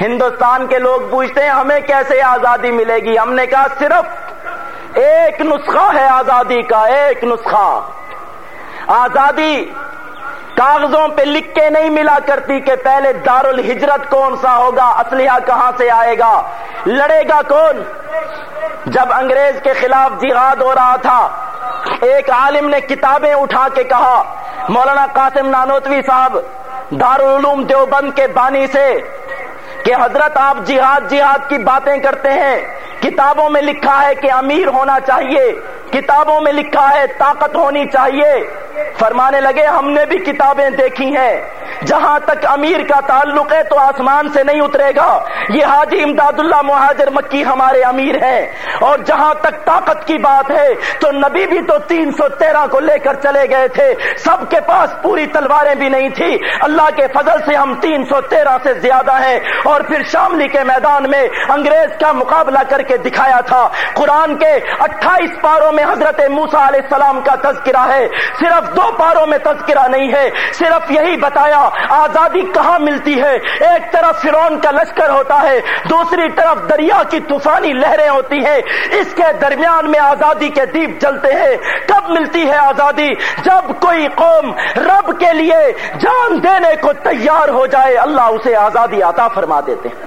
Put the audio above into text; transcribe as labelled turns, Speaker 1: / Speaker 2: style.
Speaker 1: ہندوستان کے لوگ پوچھتے ہیں، ہمیں کیسے آزادی ملے گی؟ ہم نے کہا، صرف ایک نسخہ ہے آزادی کا، ایک نسخہ۔ آزادی کاغذوں پہ لکھ کے نہیں ملا کرتی کہ پہلے دار الحجرت کون سا ہوگا اسلحہ کہاں سے آئے گا؟ لڑے گا کون؟ جب انگریز کے خلاف جہاد ہو رہا تھا، ایک عالم نے کتابیں اٹھا کے کہا، مولانا قاسم نانوتوی صاحب، دارالعلوم دیوبند کے بانی سے کہ حضرت آپ جہاد جہاد کی باتیں کرتے ہیں۔ کتابوں میں لکھا ہے کہ امیر ہونا چاہیے۔ کتابوں میں لکھا ہے، طاقت ہونی چاہیے۔ فرمانے لگے، ہم نے بھی کتابیں دیکھی ہیں۔ جہاں تک امیر کا تعلق ہے تو آسمان سے نہیں اترے گا۔ یہ حاجی امداد اللہ مہاجر مکی ہمارے امیر ہیں۔ اور جہاں تک طاقت کی بات ہے، تو نبی بھی تو تین سو تیرہ کو لے کر چلے گئے تھے۔ سب کے پاس پوری تلواریں بھی نہیں تھی اللہ کے فضل سے ہم تین سو تیرہ سے زیادہ ہیں۔ اور پھر شاملی کے میدان میں انگریز کا مقابلہ کر کے دکھایا تھا۔ قرآن کے اٹھائیس پاروں میں حضرت موسا علیہ السلام کا تذکرہ ہے۔ صرف دو پاروں میں تذکرہ نہیں ہے۔ صرف یہی بتایا آزادی کہاں ملتی ہے؟ ایک طرف فرون کا لشکر ہوتا ہے، دوسری طرف دریا کی طوفانی لہریں ہوتی ہیں۔ اس کے درمیان میں آزادی کے دیپ جلتے ہیں۔ کب ملتی ہے آزادی؟ جب کوئی قوم رب کے لیے جان دینے کو تیار ہو جائے، اللہ اسے آزادی عطا فرما دیتے ہیں۔